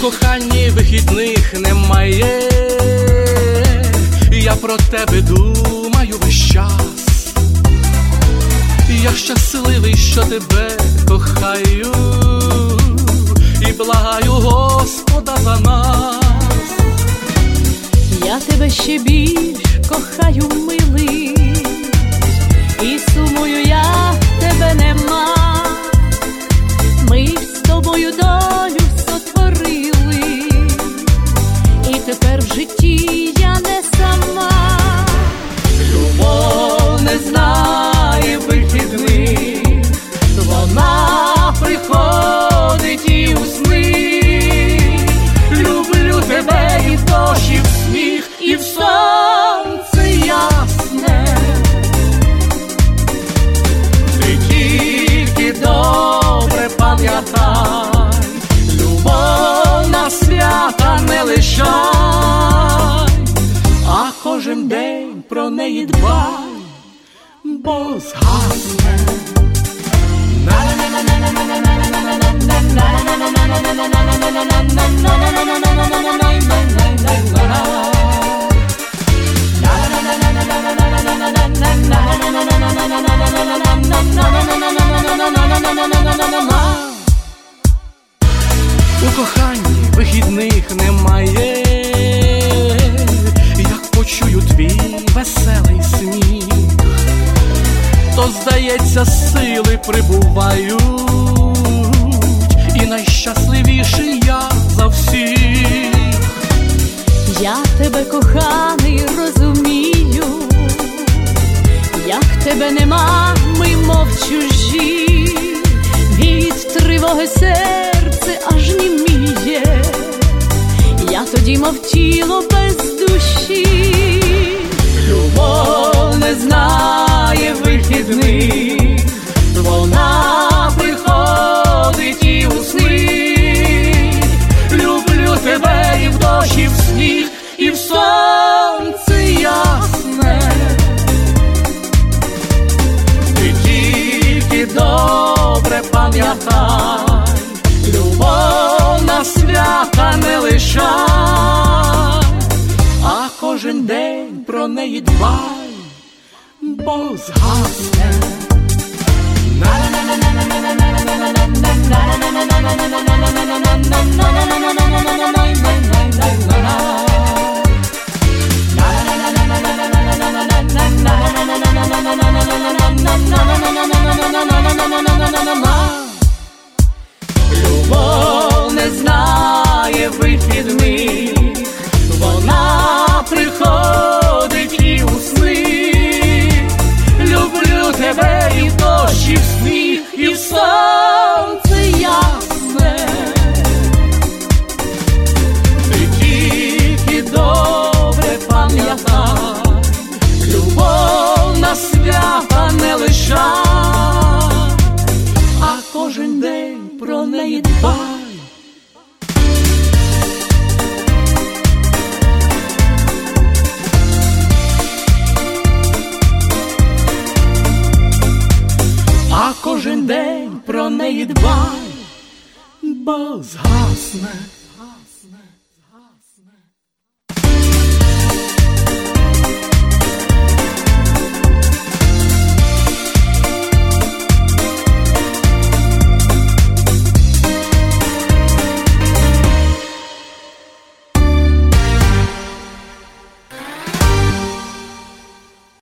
коханні вихідних немає, я про тебе думаю весь час, я щасливий, що тебе кохаю, і благаю Господа за нас. Я тебе ще більш кохаю, милий, про неї дбай, бо згасне. У коханні вихідних немає, почую твій веселий сміх, то здається, сили прибувають, і найщасливіший я за всіх. Я тебе коханий розумію, як тебе нема, ми мов чужі, від тривоги серце аж німіє, я тоді мов тіло без душі. Любов не знає вихідних, вона приходить і у сни. Люблю тебе і в дощі, в сніг, і в сонце ясне. Ти тільки добре пам'ятай, любов на свята не лишай, кожен день про неї дбай, бо згасне. Любов про bye. А кожен день про неї дбай, бо згасне.